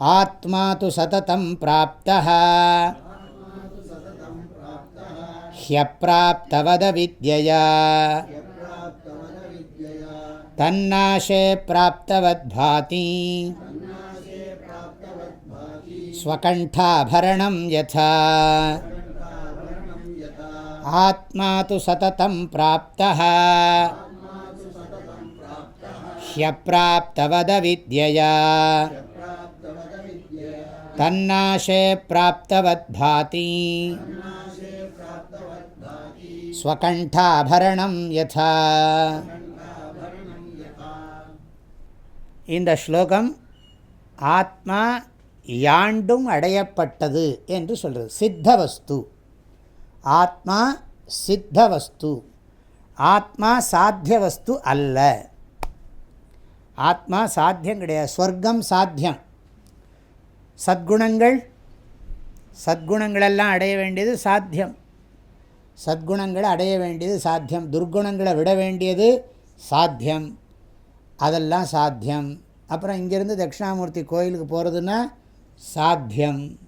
आत्मा तु सततं प्राप्तः। ह्यप्राप्तवदविद्यया। तन्नाशे प्राप्तवद्भाति। स्वकण्ठाभरणं यथा ஆத்மா து சததம் பிராப்தா ஹியப்பிராப்தவத வித்யா தன்னாசே பிராப்தவத் பாதி ஸ்வகண்டாபரணம் யதா இந்த ஸ்லோகம் ஆத்மா யாண்டும் அடையப்பட்டது என்று சொல்கிறது சித்த வஸ்து ஆத்மா சித்த வஸ்து ஆத்மா சாத்திய வஸ்து அல்ல. ஆத்மா சாத்தியம் கிடையாது. ஸ்வர்க்கம் சாத்தியம். சத்குணங்கள் சத்குணங்களெல்லாம் அடைய வேண்டியது சாத்தியம். சத்குணங்களை அடைய வேண்டியது சாத்தியம். துர்குணங்களை விட வேண்டியது சாத்தியம். அதெல்லாம் சாத்தியம். அப்புறம் இங்கேருந்து தட்சிணாமூர்த்தி கோயிலுக்கு போகிறதுன்னா சாத்தியம்.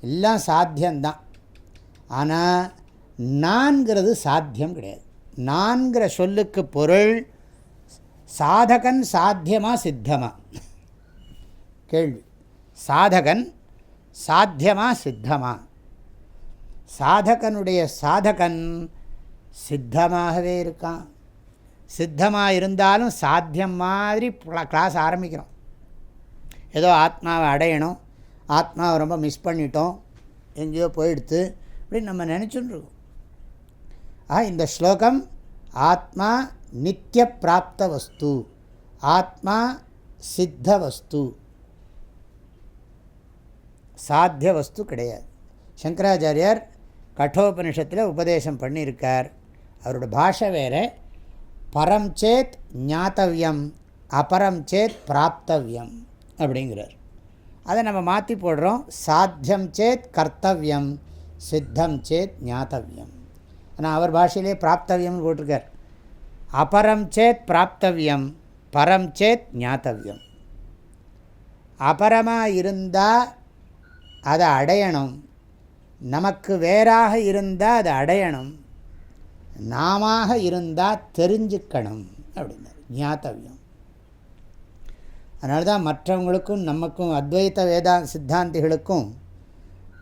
எல்லாம் சாத்தியம்தான். ஆனால் நான்கிறது சாத்தியம் கிடையாது. நான்கிற சொல்லுக்கு பொருள் சாதகன் சாத்தியமாக சித்தமாக கேள்வி. சாதகன் சாத்தியமாக சித்தமாக சாதகனுடைய சாதகன் சித்தமாகவே இருக்கான். சித்தமாக இருந்தாலும் சாத்தியம் மாதிரி கிளாஸ் ஆரம்பிக்கிறோம். ஏதோ ஆத்மாவை அடையணும். ஆத்மாவை ரொம்ப மிஸ் பண்ணிட்டோம். எங்கேயோ போயிடுத்து அப்படின்னு நம்ம நினச்சுட்டுருக்கோம் ஆ இந்த ஸ்லோகம் ஆத்மா நித்திய பிராப்த வஸ்து ஆத்மா சித்த வஸ்து. சாத்திய வஸ்து கிடையாது. சங்கராச்சாரியார் கட்டோபனிஷத்தில் உபதேசம் பண்ணியிருக்கார். அவரோட பாஷை வேறு. பரம் சேத் ஞாத்தவியம் அபரம் சேத் பிராப்தவியம் அப்படிங்கிறார். அதை நம்ம மாற்றி போடுறோம். சாத்தியம் சேத் கர்த்தவியம் சித்தம் சேத் ஞாத்தவியம். ஆனால் அவர் பாஷையிலே பிராப்தவியம்னு போட்டிருக்கார். அபரம் சேத் பிராப்தவியம் பரம் சேத் ஞாத்தவியம். அபரமாக இருந்தால் அதை அடையணும். நமக்கு வேறாக இருந்தால் அதை அடையணும். நாம இருந்தால் தெரிஞ்சுக்கணும் அப்படின்னார். ஞாத்தவியம். அதனால தான் மற்றவங்களுக்கும் நமக்கும் அத்வைத்த வேதா சித்தாந்திகளுக்கும்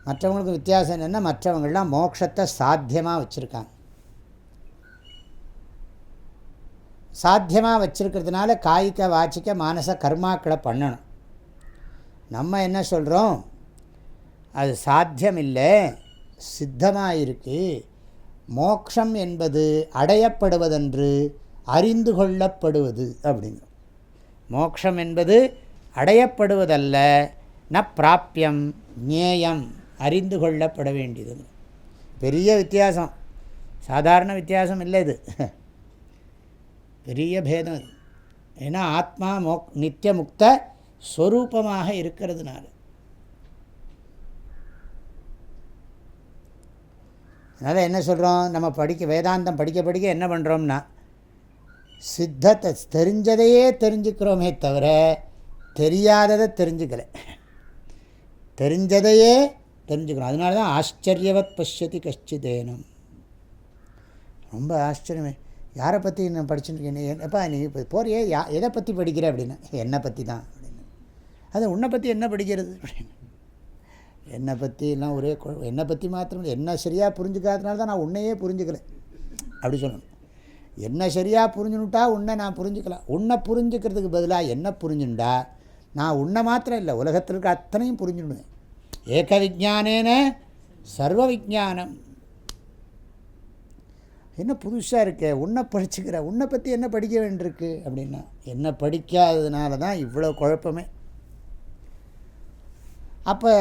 மற்றவங்களுக்கு வித்தியாசம் என்னென்னா மற்றவங்கள்லாம் மோட்சத்தை சாத்தியமாக வச்சுருக்காங்க. சாத்தியமாக வச்சுருக்கிறதுனால காய்க்க வாச்சிக்க மானச கர்மாக்களை பண்ணணும். நம்ம என்ன சொல்கிறோம் அது சாத்தியம் இல்லை சித்தமாக இருக்குது மோக்ஷம் என்பது அடையப்படுவதென்று அறிந்து கொள்ளப்படுவது அப்படின்னு. மோக்ஷம் என்பது அடையப்படுவதல்ல ந பிராப்பியம் ஞேயம். அறிந்து கொள்ளப்பட வேண்டியது. பெரிய வித்தியாசம். சாதாரண வித்தியாசம் இல்லை இது. பெரிய பேதம் இது. ஏன்னா ஆத்மா மோ நித்திய முக்த ஸ்வரூபமாக இருக்கிறதுனால. அதனால் என்ன சொல்கிறோம் நம்ம படிக்க வேதாந்தம் படிக்க படிக்க என்ன பண்ணுறோம்னா சித்தத்தை தெரிஞ்சதையே தெரிஞ்சுக்கிறோமே தவிர தெரியாததை தெரிஞ்சுக்கல. தெரிஞ்சதையே தெரிஞ்சுக்கணும். அதனால தான் ஆச்சரியவத் பசியதி கஷ்டிதேனும் ரொம்ப ஆச்சரியமே. யாரை பற்றி நான் படிச்சுட்டு எப்பா நீ இப்போ போறியே? யா எதை பற்றி படிக்கிற அப்படின்னா. என்னை பற்றி தான் அப்படின்னு. அது உன்னை பற்றி என்ன படிக்கிறது அப்படின்னு. என்னை பற்றி எல்லாம் ஒரே என்னை பற்றி மாத்திரம் என்ன சரியாக புரிஞ்சுக்காதனால தான் நான் உன்னையே புரிஞ்சுக்கிறேன் அப்படி சொல்லணும். என்ன சரியாக புரிஞ்சுனுட்டா உன்னை நான் புரிஞ்சுக்கலாம் உன்னை புரிஞ்சுக்கிறதுக்கு பதிலாக என்ன புரிஞ்சுண்டா? நான் உன்னை மாத்திரம் இல்லை. உலகத்தில் இருக்க அத்தனையும் புரிஞ்சுடுவேன் ஏக விஜானேன சர்வ விஜானம் என்ன புதுசாக இருக்க உன்னை படிச்சுக்கிற உன்னை பற்றி என்ன படிக்க வேண்டியிருக்கு அப்படின்னா என்ன படிக்காததுனால தான் இவ்வளோ குழப்பமே. அப்போ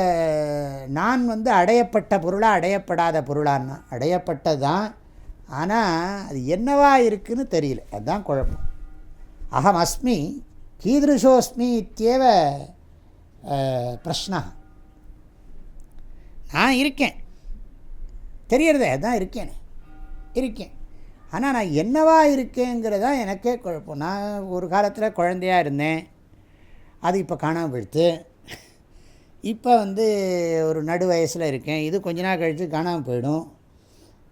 நான் வந்து அடையப்பட்ட பொருளாக அடையப்படாத பொருளான்னா அடையப்பட்டது தான் ஆனால் அது என்னவா இருக்குதுன்னு தெரியல. அதுதான் குழப்பம். அகம் அஸ்மி கீதிருஷோஸ்மி இத்தேவ பிரஷ்னா நான் இருக்கேன். தெரியறதே அதான் இருக்கேன். இருக்கேன். ஆனால் நான் என்னவா இருக்கேங்கிறதா எனக்கே குழப்பம். நான் ஒரு காலத்தில் குழந்தையாக இருந்தேன். அது இப்போ காணாமல் போயிடுத்து. இப்போ வந்து ஒரு நடு வயசில் இருக்கேன். இது கொஞ்ச நாள் கழித்து காணாமல் போயிடும்.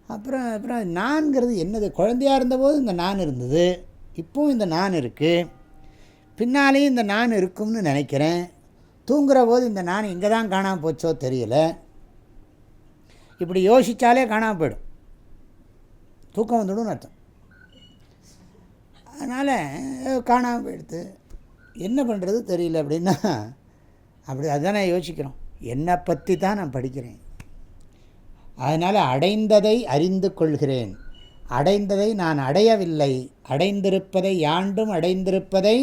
அப்புறம் அப்புறம் நான்கிறது என்னது? குழந்தையாக இருந்தபோது இந்த நான் இருந்தது. இப்போவும் இந்த நான் இருக்குது பின்னாலேயும் இந்த நான் இருக்கும்னு நினைக்கிறேன். தூங்குகிற போது இந்த நான் இங்கே தான் காணாமல் போச்சோ தெரியலை. இப்படி யோசித்தாலே காணாமல் போயிடும். தூக்கம் வந்துடும் அர்த்தம். அதனால் காணாமல் போயிடுத்து என்ன பண்ணுறது தெரியல அப்படின்னா அப்படி அதுதானே யோசிக்கிறோம். என்னை பற்றி தான் நான் படிக்கிறேன். அதனால் அடைந்ததை அறிந்து கொள்கிறேன். அடைந்ததை நான் அடையவில்லை. அடைந்திருப்பதை யாண்டும் அடைந்திருப்பதை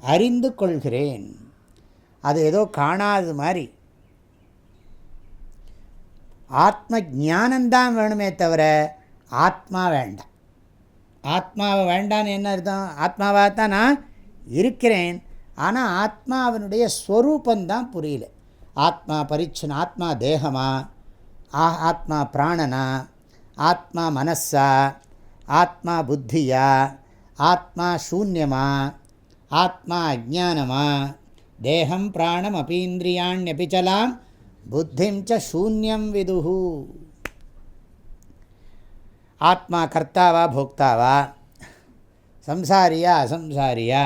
அறிந்து கொள்கிறேன். அது ஏதோ காணாது மாதிரி. ஆத்ம ஜானந்தான் வேணுமே தவிர ஆத்மா வேண்டாம். ஆத்மாவை வேண்டான்னு என்ன அர்த்தம்? ஆத்மாவாக தான் நான் இருக்கிறேன். ஆனால் ஆத்மாவினுடைய ஸ்வரூபந்தான் புரியல. ஆத்மா பரிச்சன ஆத்மா தேகமா? ஆ ஆத்மா பிராணனா? ஆத்மா மனசா? ஆத்மா புத்தியா? ஆத்மா சூன்யமா? ஆத்மா அஜானமா தேகம் பிராணம் அபீந்திரியாண்யபிச்சலாம் புத்திம் ச சூன்யம் விதுஹு ஆத்மா கர்த்தாவா போக்தாவா சம்சாரியா அசம்சாரியா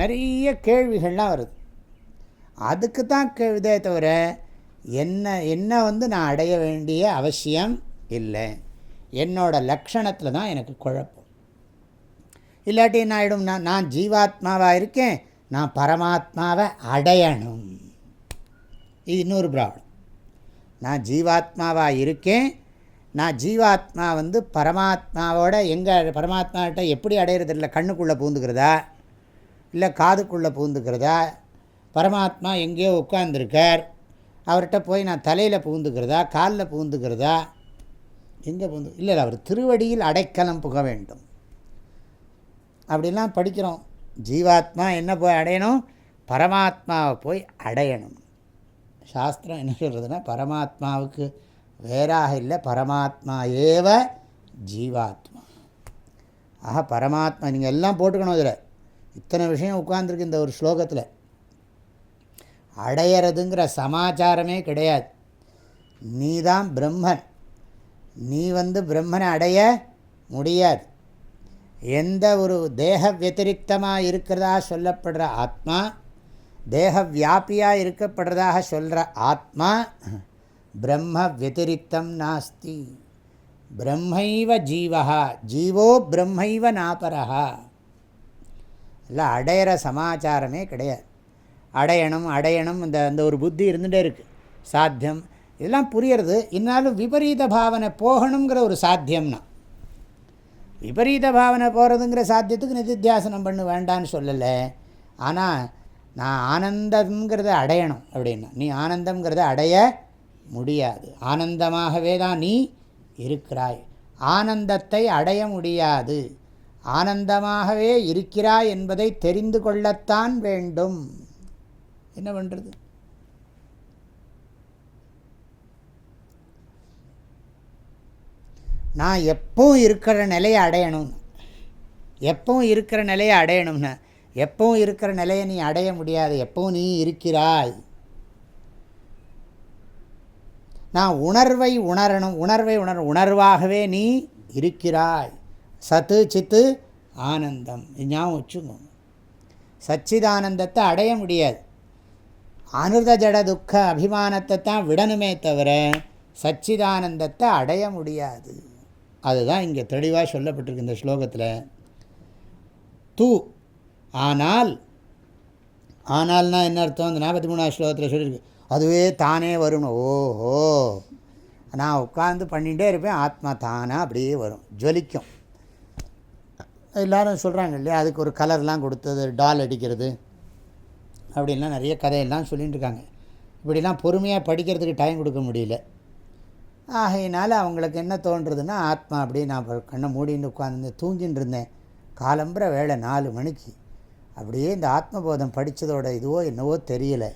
நிறைய கேள்விகள்லாம் வருது. அதுக்கு தான் கேள்விதே தவிர என்ன என்ன வந்து நான் அடைய வேண்டிய அவசியம் இல்லை. என்னோடய லக்ஷணத்தில் தான் எனக்கு குழப்பம். இல்லாட்டி என்ன ஆகிடும் நான் நான் ஜீவாத்மாவாக இருக்கேன் நான் பரமாத்மாவை அடையணும். இது இன்னொரு ப்ராப்ளம். நான் ஜீவாத்மாவாக இருக்கேன். நான் ஜீவாத்மா வந்து பரமாத்மாவோட எங்கே பரமாத்மாட்ட எப்படி அடையிறது இல்லை கண்ணுக்குள்ளே பூந்துக்கிறதா? இல்லை காதுக்குள்ளே பூந்துக்கிறதா? பரமாத்மா எங்கேயோ உட்காந்துருக்கார் அவர்கிட்ட போய் நான் தலையில் பூந்துக்கிறதா? காலில் பூந்துக்கிறதா? எங்கே பூந்து இல்லை இல்லை அவர் திருவடியில் அடைக்கலம் புக வேண்டும். அப்படிலாம் படிக்கிறோம். ஜீவாத்மா என்ன போய் அடையணும்? பரமாத்மாவை போய் அடையணும். சாஸ்திரம் என்ன சொல்கிறதுனா பரமாத்மாவுக்கு வேறாக இல்லை பரமாத்மா ஏவ ஜீவாத்மா. ஆஹா பரமாத்மா நீங்கள் எல்லாம் போட்டுக்கணும் இதில். இத்தனை விஷயம் உட்காந்துருக்கு இந்த ஒரு ஸ்லோகத்தில். அடையிறதுங்கிற சமாச்சாரமே கிடையாது. நீ தான் பிரம்மன். நீ வந்து பிரம்மனை அடைய முடியாது. எந்த ஒரு தேக வத்திரிகமாக இருக்கிறதா சொல்லப்படுற ஆத்மா தேக வியாபியாக இருக்கப்படுறதாக சொல்கிற ஆத்மா பிரம்ம வத்திரிக்தம் நாஸ்தி. பிரம்மைவ ஜீவா ஜீவோ பிரம்மைவ நாபரா இல்லை அடையிற சமாச்சாரமே கிடையாது. அடையணும் அடையணும் இந்த அந்த ஒரு புத்தி இருந்துகிட்டே இருக்குது சாத்தியம். இதெல்லாம் புரியறது. இருந்தாலும் விபரீத பாவனை போகணுங்கிற ஒரு சாத்தியம்னா. விபரீத பாவனை போகிறதுங்கிற சாத்தியத்துக்கு நிதித்தியாசனம் பண்ண வேண்டான்னு சொல்லலை. ஆனால் நான் ஆனந்தங்கிறத அடையணும் அப்படின்னா. நீ ஆனந்தங்கிறத அடைய முடியாது. ஆனந்தமாகவே தான் நீ இருக்கிறாய். ஆனந்தத்தை அடைய முடியாது. ஆனந்தமாகவே இருக்கிறாய் என்பதை தெரிந்து கொள்ளத்தான் வேண்டும். என்ன பண்ணுறது நான் எப்பவும் இருக்கிற நிலையை அடையணும் எப்பவும் இருக்கிற நிலையை அடையணும்னு. எப்பவும் இருக்கிற நிலையை நீ அடைய முடியாது. எப்பவும் நீ இருக்கிறாய். நான் உணர்வை உணரணும். உணர்வை உணர் உணர்வாகவே நீ இருக்கிறாய். சத்து சித்து ஆனந்தம். ஞாபகம் வச்சுக்கோங்க சச்சிதானந்தத்தை அடைய முடியாது. அனுத ஜட துக்க அபிமானத்தை தான் விடணுமே தவிர சச்சிதானந்தத்தை அடைய முடியாது. அதுதான் இங்கே தெளிவாக சொல்லப்பட்டிருக்கு இந்த ஸ்லோகத்தில். தூ ஆனால் ஆனால்னா என்ன அர்த்தம்? அந்த நாற்பத்தி மூணாவது ஸ்லோகத்தில் சொல்லியிருக்கு அதுவே தானே வரும். ஓஹோ. நான் உட்காந்து பண்ணிகிட்டே இருப்பேன். ஆத்மா தானாக அப்படியே வரும். ஜொலிக்கும். எல்லோரும் சொல்கிறாங்க இல்லையா? அதுக்கு ஒரு கலர்லாம் கொடுத்தது டால் அடிக்கிறது. அப்படின்லாம் நிறைய கதையெல்லாம் சொல்லிகிட்டு இருக்காங்க. இப்படிலாம் பொறுமையாக படிக்கிறதுக்கு டைம் கொடுக்க முடியல. ஆகையினால அவங்களுக்கு என்ன தோன்றுறதுன்னா ஆத்மா அப்படியே நான் கண்ணை மூடின்னு உட்காந்து தூங்கின்னு இருந்தேன். காலம்புற வேலை நாலு மணிக்கு. அப்படியே இந்த ஆத்மபோதம் படித்ததோட இதுவோ என்னவோ தெரியலை.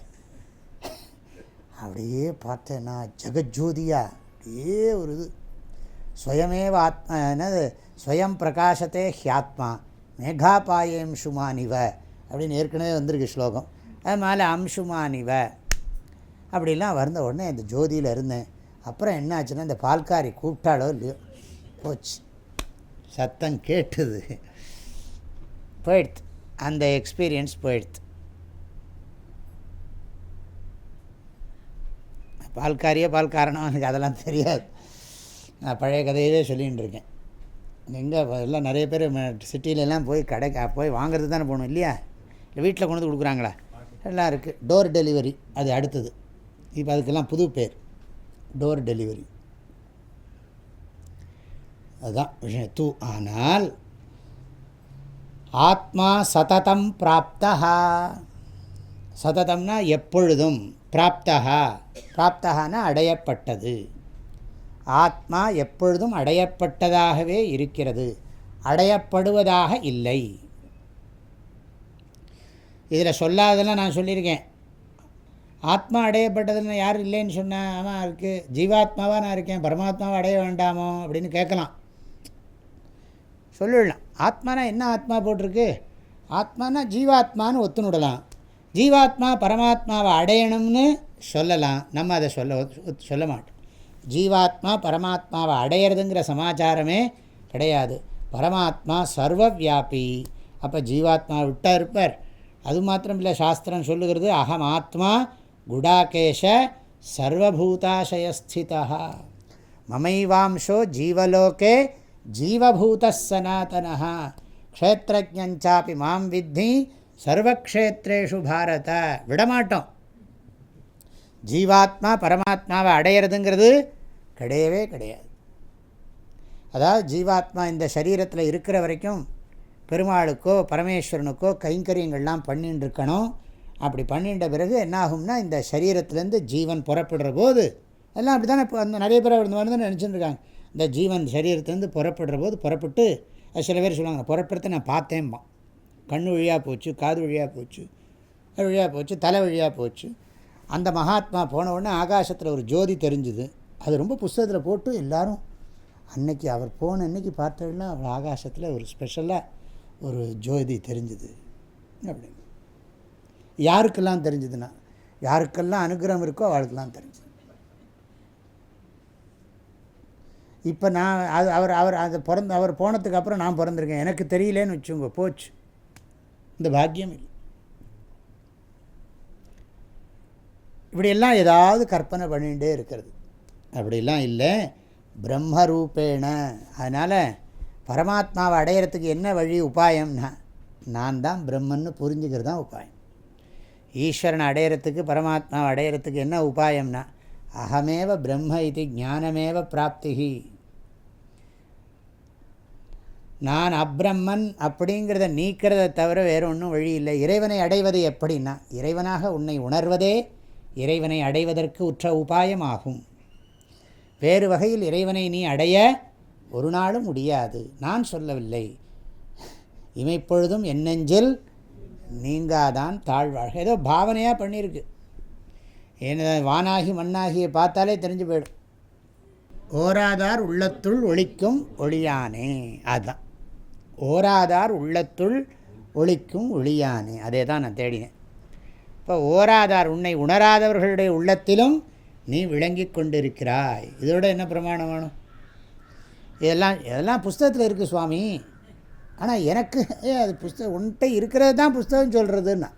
அப்படியே பார்த்தேன்னா ஜெகஜோதியாக அப்படியே ஒரு இது. ஸ்வயமேவ ஆத்மா என்னது? ஸ்வயம் பிரகாசத்தே ஹியாத்மா மேகாபாயம்சுமானிவ அப்படின்னு ஏற்கனவே வந்திருக்கு ஸ்லோகம். அது மேலே அம்சுமானிவ அப்படிலாம் வந்த உடனே இந்த ஜோதியில் இருந்தேன். அப்புறம் என்னாச்சுன்னா இந்த பால்காரி கூப்பிட்டாலோ இல்லையோ? போச்சு. சத்தம் கேட்டுது. போயிடுத்து அந்த எக்ஸ்பீரியன்ஸ் போயிடுது. பால்காரியே பால்காரனோ எனக்கு அதெல்லாம் தெரியாது. நான் பழைய கதையவே சொல்லிகிட்டு இருக்கேன். எங்கே எல்லாம் நிறைய பேர் சிட்டிலெல்லாம் போய் கடை போய் வாங்கிறது தானே போகணும் இல்லையா? இல்லை வீட்டில் கொண்டு வந்து கொடுக்குறாங்களா? எல்லாம் இருக்குது டோர் டெலிவரி அது அடுத்தது. இப்போ அதுக்கெல்லாம் புது பேர். டோர் டெலிவரி அதுதான் விஷயம். தூ ஆனால் ஆத்மா சததம் பிராப்தா சததம்னா எப்பொழுதும் பிராப்தா பிராப்தகான அடையப்பட்டது. ஆத்மா எப்பொழுதும் அடையப்பட்டதாகவே இருக்கிறது. அடையப்படுவதாக இல்லை. இதில் சொல்லாதெல்லாம் நான் சொல்லியிருக்கேன். ஆத்மா அடையப்பட்டதுன்னு யார் இல்லைன்னு சொன்னால் ஆமாம் இருக்குது ஜீவாத்மாவாக நான் இருக்கேன். பரமாத்மாவை அடைய வேண்டாமோ அப்படின்னு கேட்கலாம். சொல்லிடலாம். ஆத்மானா என்ன ஆத்மா போட்டிருக்கு? ஆத்மானா ஜீவாத்மான்னு ஒத்துனுடலாம் ஜீவாத்மா பரமாத்மாவை அடையணும்னு சொல்லலாம். நம்ம அதை சொல்ல சொல்ல மாட்டோம். ஜீவாத்மா பரமாத்மாவை அடையிறதுங்கிற சமாச்சாரமே கிடையாது. பரமாத்மா சர்வ வியாபி அப்போ ஜீவாத்மா விட்டால் இருப்பார். அது மாத்திரம் இல்லை சாஸ்திரம் சொல்லுகிறது அகம் ஆத்மா குடாகேஷ சர்வபூதாசயஸ்திதா மமைவாம்சோ ஜீவலோகே ஜீவபூத சனாத்தனா க்ஷேத்திரஜாப்பி மாம் வித்தி சர்வக்ஷேத்ரேஷு பாரத விடமாட்டோம் ஜீவாத்மா பரமாத்மாவை அடையிறதுங்கிறது கிடையவே கிடையாது. அதாவது ஜீவாத்மா இந்த சரீரத்தில் இருக்கிற வரைக்கும் பெருமாளுக்கோ பரமேஸ்வரனுக்கோ கைங்கரியங்கள்லாம் பண்ணின்னு இருக்கணும் அப்படி பண்ணிட்ட பிறகு என்னாகும்னா இந்த சரீரத்துலேருந்து ஜீவன் புறப்படுற போது எல்லாம் அப்படி தானே இப்போ அந்த நிறைய பேர் அப்படி வந்து நினச்சிட்டு இருக்காங்க. இந்த ஜீவன் சரீரத்துலேருந்து புறப்படுற போது புறப்பட்டு அது சில பேர் சொல்லுவாங்க புறப்படுறத நான் பார்த்தேன்பான். கண் வழியாக போச்சு காது வழியாக போச்சு வழியாக போச்சு தலை வழியாக போச்சு. அந்த மகாத்மா போன உடனே ஆகாசத்தில் ஒரு ஜோதி தெரிஞ்சுது. அது ரொம்ப புஸ்தகத்தில் போட்டு எல்லோரும் அன்னைக்கு அவர் போன அன்னைக்கு பார்த்தோன்னா அவர் ஆகாசத்தில் ஒரு ஸ்பெஷலாக ஒரு ஜோதி தெரிஞ்சுது. அப்படின்னு யாருக்கெல்லாம் தெரிஞ்சுதுன்னா யாருக்கெல்லாம் அனுகிரகம் இருக்கோ அவளுக்கெல்லாம் தெரிஞ்சது. இப்போ நான் அது அவர் அவர் அது பிறந்த அவர் போனதுக்கு அப்புறம் நான் பிறந்திருக்கேன். எனக்கு தெரியலேன்னு வச்சுங்க போச்சு. இந்த பாக்கியம் இல்லை. இப்படியெல்லாம் ஏதாவது கற்பனை பண்ணிகிட்டே இருக்கிறது. அப்படிலாம் இல்லை. பிரம்மரூபேண. அதனால் பரமாத்மாவை அடையிறதுக்கு என்ன வழி உபாயம்னா நான் தான் பிரம்மன்னு புரிஞ்சுக்கிறது தான் உபாயம். ஈஸ்வரனை அடையிறதுக்கு பரமாத்மாவை அடையிறதுக்கு என்ன உபாயம்னா அகமேவ பிரம்ம இது ஞானமேவ பிராப்திகி நான் அப்ரம்மன் அப்படிங்கிறத நீக்கிறத தவிர வேறு ஒன்றும் வழி இல்லை. இறைவனை அடைவது எப்படின்னா இறைவனாக உன்னை உணர்வதே இறைவனை அடைவதற்கு உற்ற உபாயமாகும். வேறு வகையில் இறைவனை நீ அடைய ஒரு நாளும் முடியாது. நான் சொல்லவில்லை. இமைப்பொழுதும் என்னெஞ்சில் நீங்காதான் தாழ்வாழ்க. ஏதோ பாவனையாக பண்ணியிருக்கு. என்ன வானாகி மண்ணாகியை பார்த்தாலே தெரிஞ்சு போயிடும். ஓராதார் உள்ளத்துள் ஒழிக்கும் ஒளியானே. அதுதான் ஓராதார் உள்ளத்துள் ஒழிக்கும் ஒளியானே. அதே தான் நான் தேடினேன். இப்போ ஓராதார் உன்னை உணராதவர்களுடைய உள்ளத்திலும் நீ விளங்கி கொண்டிருக்கிறாய். இதோட என்ன பிரமாணம் வேணும்? இதெல்லாம் இதெல்லாம் புஸ்தகத்தில் இருக்குது சுவாமி. ஆனால் எனக்கு அது புஸ்தகம் உன்கிட்ட இருக்கிறது தான் புஸ்தகம் சொல்கிறதுன்னா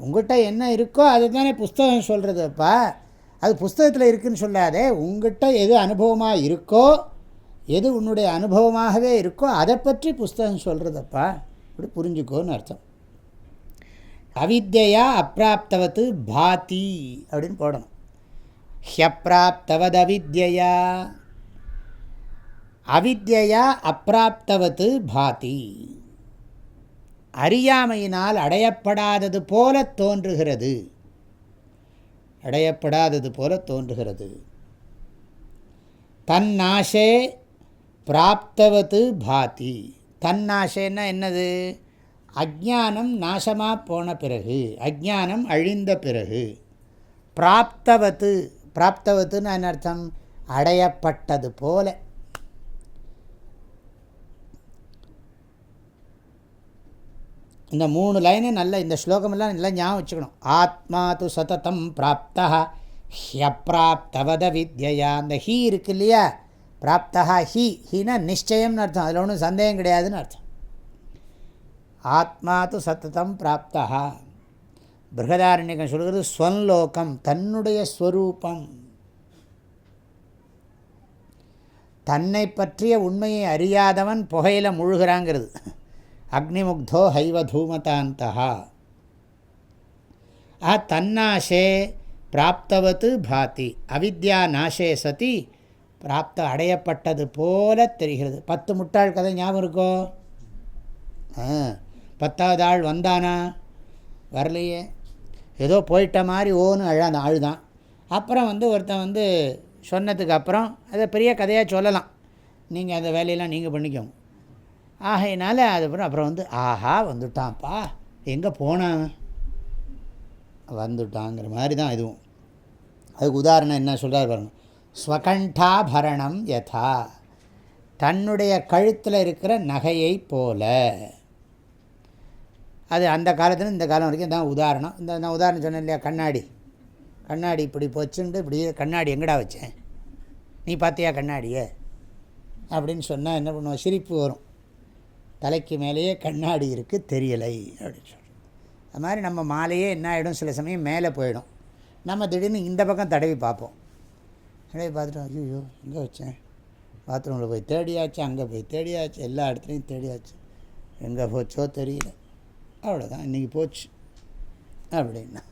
உங்கள்கிட்ட என்ன இருக்கோ அது தானே புஸ்தகம் சொல்கிறதுப்பா அது புஸ்தகத்தில் இருக்குதுன்னு சொல்லாதே. உங்கள்கிட்ட எது அனுபவமாக இருக்கோ எது உன்னுடைய அனுபவமாகவே இருக்கோ அதை பற்றி புஸ்தகம் சொல்கிறதப்பா இப்படி புரிஞ்சுக்கோன்னு அர்த்தம். அவித்யா அப்பிராப்தவத்து பாதி அப்படின்னு போடணும். ஹியப்பிராப்தவத் அவித்யா அவித்யா அப்பிராப்தவத்து பாதி. அறியாமையினால் அடையப்படாதது போல தோன்றுகிறது. அடையப்படாதது போல தோன்றுகிறது. தன்னாசே பிராப்தவத்து பாதி. தன்னாசைன்னா என்னது? அஜானம் நாசமாக போன பிறகு அஜானம் அழிந்த பிறகு. பிராப்தவத்து பிராப்தவத்துன்னு என்ன அர்த்தம்? அடையப்பட்டது போல. இந்த மூணு லைனு நல்ல இந்த ஸ்லோகமெல்லாம் நல்லா ஞாபகம் வச்சுக்கணும். ஆத்மா து சததம் பிராப்தா ஹியப்ராப்தவத வித்யா அந்த ஹீ இருக்கு இல்லையா? பிராப்தா ஹி ஹீனா நிச்சயம்னு அர்த்தம். அதில் ஒன்றும் சந்தேகம் கிடையாதுன்னு அர்த்தம். ஆத்மா து சத்ததம் பிராப்தா பிருகதாரண்யகம் சொல்கிறது ஸ்வன்லோகம் தன்னுடைய ஸ்வரூபம். தன்னை பற்றிய உண்மையை அறியாதவன் புகையில் முழுகிறாங்கிறது. அக்னிமுக்தோ ஹைவ தூமதாந்தா ஆ தன்னாசே பிராப்தவத்து பாதி அவித்யா நாசே சதி பிராப்த அடையப்பட்டது போல தெரிகிறது. பத்து முட்டாள் கதை ஞாபகம் இருக்கோ? பத்தாவது ஆள் வந்தானா? வரலையே. ஏதோ போயிட்ட மாதிரி ஓன்னு அழாந்த ஆள் தான் அப்புறம் வந்து ஒருத்தன் வந்து சொன்னதுக்கு அப்புறம் அதை பெரிய கதையாக சொல்லலாம். நீங்கள் அந்த வேலையெல்லாம் நீங்கள் பண்ணிக்கோங்க. ஆகையினால அதுக்கப்புறம் அப்புறம் வந்து ஆஹா வந்துட்டான்ப்பா. எங்கே போனான்? வந்துட்டாங்கிற மாதிரி தான் இதுவும். அதுக்கு உதாரணம் என்ன சொல்கிறார் பாருங்கள் ஸ்வகண்டாபரணம் யதா. தன்னுடைய கழுத்தில் இருக்கிற நகையை போல. அது அந்த காலத்தில் இந்த காலம் வரைக்கும் தான் உதாரணம். இந்த நான் உதாரணம் சொன்னேன் இல்லையா கண்ணாடி. கண்ணாடி இப்படி போச்சுன்ட்டு இப்படி கண்ணாடி எங்கடா வச்சேன்? நீ பார்த்தியா கண்ணாடியே? அப்படின்னு சொன்னால் என்ன பண்ணுவோம் சிரிப்பு வரும். தலைக்கு மேலேயே கண்ணாடி இருக்குது தெரியலை அப்படின்னு சொல்கிறோம் அது மாதிரி நம்ம மாலையே என்ன ஆகிடும் சில சமயம் மேலே போயிடும். நம்ம திடீர்னு இந்த பக்கம் தடவி பார்ப்போம். தடவி பார்த்துட்டு ஐயோ எங்கே வச்சேன்? பாத்ரூமில் போய் தேடியாச்சு அங்கே போய் தேடியாச்சு எல்லா இடத்துலையும் தேடியாச்சு. எங்கே போச்சோ தெரியல. அவ்வளோதான் இன்றைக்கி போச்சு. அப்படின்னா.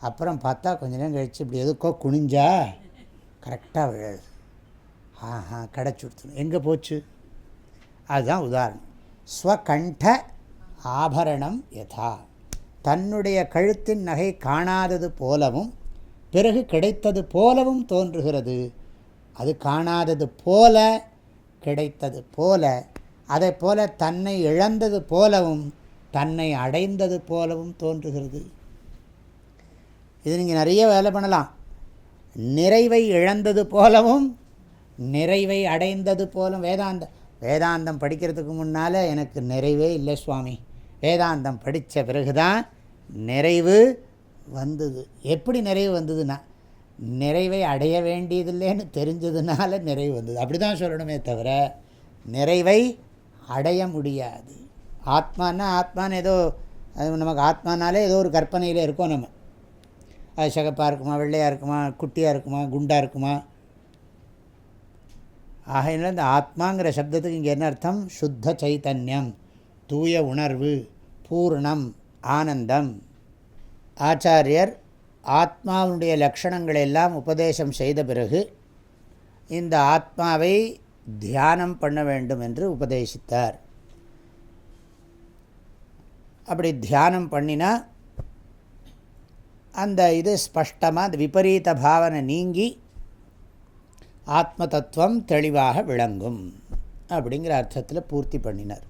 அப்புறம் பார்த்தா கொஞ்ச நேரம் கழித்து இப்படி எதுக்கோ குனிஞ்சா கரெக்டாக விழாது. ஆஹா கிடச்சி கொடுத்துடும் எங்கே போச்சு? அதுதான் உதாரணம். ஸ்வகண்ட ஆபரணம் யதா. தன்னுடைய கழுத்தின் நகை காணாதது போலவும் பிறகு கிடைத்தது போலவும் தோன்றுகிறது. அது காணாதது போல கிடைத்தது போல அதை போல தன்னை இழந்தது போலவும் தன்னை அடைந்தது போலவும் தோன்றுகிறது. இது நீங்கள் நிறைய வேலை பண்ணலாம். நிறைவை இழந்தது போலவும் நிறைவை அடைந்தது போலும். வேதாந்தம் வேதாந்தம் படிக்கிறதுக்கு முன்னால் எனக்கு நிறைவே இல்லை சுவாமி. வேதாந்தம் படித்த பிறகு தான் நிறைவு வந்தது. எப்படி நிறைவு வந்ததுன்னா நிறைவை அடைய வேண்டியதில்லைன்னு தெரிஞ்சதுனால நிறைவு வந்தது. அப்படி தான் சொல்லணுமே தவிர நிறைவை அடைய முடியாது. ஆத்மானா ஆத்மான்னு ஏதோ அது நமக்கு ஆத்மானாலே ஏதோ ஒரு கற்பனையில் இருக்கோம் நம்ம. அது சிகப்பாக இருக்குமா வெள்ளையாக இருக்குமா குட்டியாக இருக்குமா குண்டாக இருக்குமா? ஆகையினால இந்த ஆத்மாங்கிற சப்தத்துக்கு இங்கே என்ன அர்த்தம்? சுத்த சைத்தன்யம் தூய உணர்வு பூர்ணம் ஆனந்தம். ஆச்சாரியர் ஆத்மாவுடைய லக்ஷணங்களை எல்லாம் உபதேசம் செய்த பிறகு இந்த ஆத்மாவை தியானம் பண்ண வேண்டும் என்று உபதேசித்தார். அப்படி தியானம் பண்ணினா அந்த இது ஸ்பஷ்டமாக அந்த விபரீத பாவனை நீங்கி ஆத்ம தத்துவம் தெளிவாக விளங்கும் அப்படிங்கிற அர்த்தத்தில் பூர்த்தி பண்ணினார்.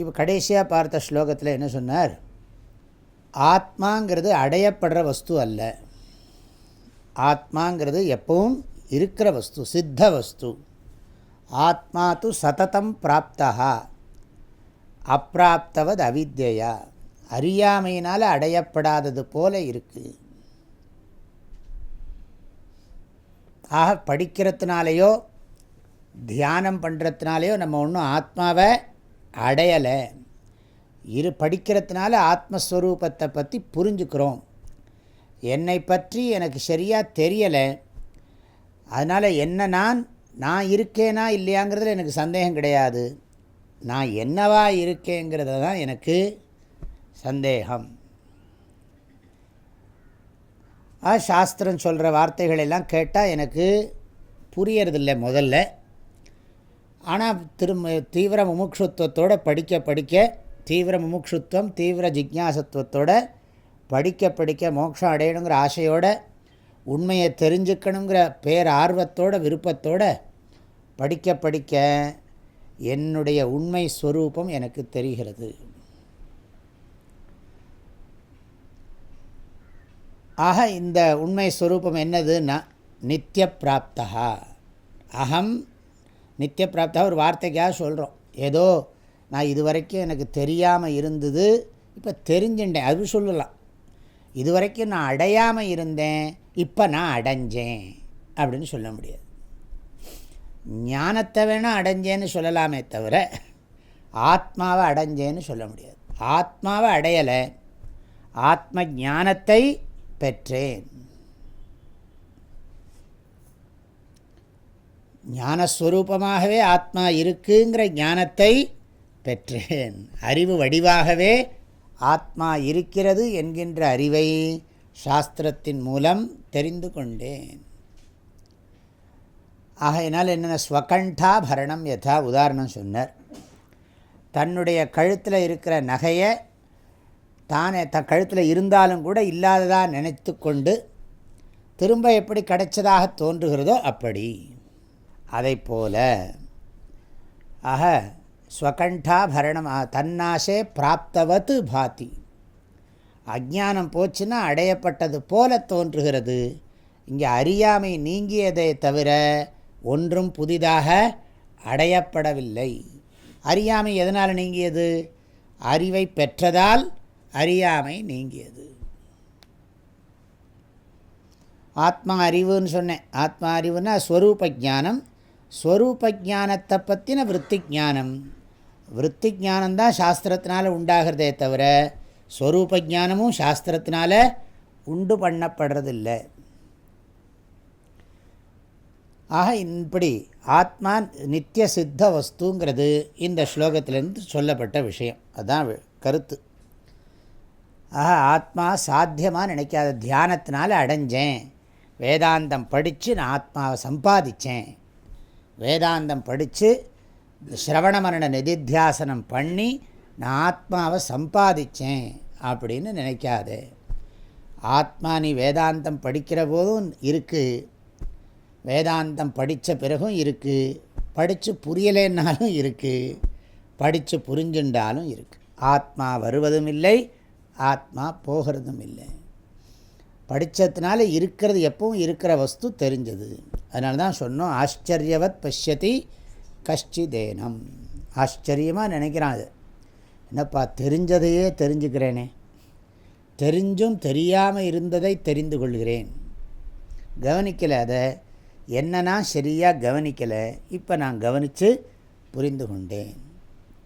இப்போ கடைசியாக பார்த்த ஸ்லோகத்தில் என்ன சொன்னார்? ஆத்மாங்கிறது அடையப்படுற வஸ்து அல்ல. ஆத்மாங்கிறது எப்பவும் இருக்கிற வஸ்து சித்த வஸ்து. ஆத்மா து சததம் பிராப்தா அப்பிராப்தவது அவித்யா அறியாமையினால் அடையப்படாதது போல இருக்குது ஆக படிக்கிறதுனாலேயோ தியானம் பண்ணுறதுனாலையோ நம்ம ஒன்றும் ஆத்மாவை அடையலை. இரு படிக்கிறதுனால ஆத்மஸ்வரூபத்தை பற்றி புரிஞ்சுக்கிறோம். என்னை பற்றி எனக்கு சரியாக தெரியலை. அதனால் என்ன நான் நான் இருக்கேனா இல்லையாங்கிறதுல எனக்கு சந்தேகம் கிடையாது. நான் என்னவா இருக்கேங்கிறத தான் எனக்கு சந்தேகம். ஆ சாஸ்திரம் சொல்கிற வார்த்தைகள் எல்லாம் கேட்டால் எனக்கு புரியறதில்லை முதல்ல. ஆனால் திரும்ப தீவிர முமுட்சுத்துவத்தோடு படிக்க படிக்க தீவிர முமுட்சுத்துவம் தீவிர ஜிக்யாசத்துவத்தோட படிக்க படிக்க மோட்சம் அடையணுங்கிற ஆசையோட உண்மையை தெரிஞ்சுக்கணுங்கிற பேர் ஆர்வத்தோட விருப்பத்தோட படிக்க படிக்க என்னுடைய உண்மை ஸ்வரூபம் எனக்கு தெரிகிறது. ஆக இந்த உண்மை ஸ்வரூபம் என்னதுன்னா நித்திய பிராப்தா அகம் நித்திய பிராப்தா ஒரு வார்த்தைக்காக சொல்கிறோம் ஏதோ நான் இது வரைக்கும் எனக்கு தெரியாமல் இருந்தது. இப்போ தெரிஞ்சுட்டேன் அது சொல்லலாம். இது வரைக்கும் நான் அடையாமல் இருந்தேன். இப்போ நான் அடைஞ்சேன். அப்படின்னு சொல்ல முடியாது. ஞானத்தை வேணால் அடைஞ்சேன்னு சொல்லலாமே தவிர ஆத்மாவை அடைஞ்சேன்னு சொல்ல முடியாது. ஆத்மாவை அடையலை. ஆத்ம ஞானத்தை பெற்றேன். ஞானஸ்வரூபமாகவே ஆத்மா இருக்குங்கிற ஞானத்தை பெற்றேன். அறிவு வடிவாகவே ஆத்மா இருக்கிறது என்கின்ற அறிவை சாஸ்திரத்தின் மூலம் தெரிந்து கொண்டேன். ஆகையினால் என்னென்ன ஸ்வகண்டா பரணம் யதா உதாரணம் சொன்னார். தன்னுடைய கழுத்தில் இருக்கிற நகையை தானே த கழுத்தில் இருந்தாலும் கூட இல்லாததாக நினைத்து கொண்டு திரும்ப எப்படி கிடைச்சதாக தோன்றுகிறதோ அப்படி. அதை போல ஆக ஸ்வகண்டாபரணம் தன்னாசே பிராப்தவத்து பாதி. அஜானம் போச்சுன்னா அடையப்பட்டது போல தோன்றுகிறது. இங்கே அறியாமை நீங்கியதை தவிர ஒன்றும் புதிதாக அடையப்படவில்லை. அறியாமை எதனால் நீங்கியது? அறிவை பெற்றதால் அறியாமை நீங்கியது. ஆத்மா அறிவுன்னு சொன்னேன். ஆத்மா அறிவுன்னா ஸ்வரூப ஜானம் ஸ்வரூப ஜானத்தை பற்றின விற்பி ஜானம் விற்பி ஜானந்தான் சாஸ்திரத்தினால் உண்டாகிறதே தவிர ஸ்வரூப ஜானமும் சாஸ்திரத்தினால உண்டு பண்ணப்படுறதில்லை. ஆக இப்படி ஆத்மா நித்திய சித்த வஸ்துங்கிறது இந்த ஸ்லோகத்திலேருந்து சொல்லப்பட்ட விஷயம். அதுதான் கருத்து. ஆக ஆத்மா சாத்தியமாக நினைக்காத தியானத்தினால் அடைஞ்சேன். வேதாந்தம் படித்து நான் ஆத்மாவை சம்பாதித்தேன் வேதாந்தம் படித்து ஸ்ரவண மரண நிதித்தியாசனம் பண்ணி நான் ஆத்மாவை சம்பாதிச்சேன் அப்படின்னு நினைக்காது. ஆத்மா நீ வேதாந்தம் படிக்கிற போதும் இருக்குது வேதாந்தம் படித்த பிறகும் இருக்குது படித்து புரியலைன்னாலும் இருக்குது படித்து புரிஞ்சுண்டாலும் இருக்குது ஆத்மா வருவதும் இல்லை ஆத்மா போகிறதும் இல்லை. படித்ததுனால இருக்கிறது எப்பவும் இருக்கிற வஸ்து தெரிஞ்சது. அதனால தான் சொன்னோம் ஆச்சரியவத் பஷ்யதி கஷ்டிதேனம். ஆச்சரியமாக நினைக்கிறான் அது. என்னப்பா தெரிஞ்சதையே தெரிஞ்சுக்கிறேனே. தெரிஞ்சும் தெரியாமல் இருந்ததை தெரிந்து கொள்கிறேன். கவனிக்கலை அதை. என்னன்னா சரியாக கவனிக்கலை. இப்போ நான் கவனித்து புரிந்து கொண்டேன்.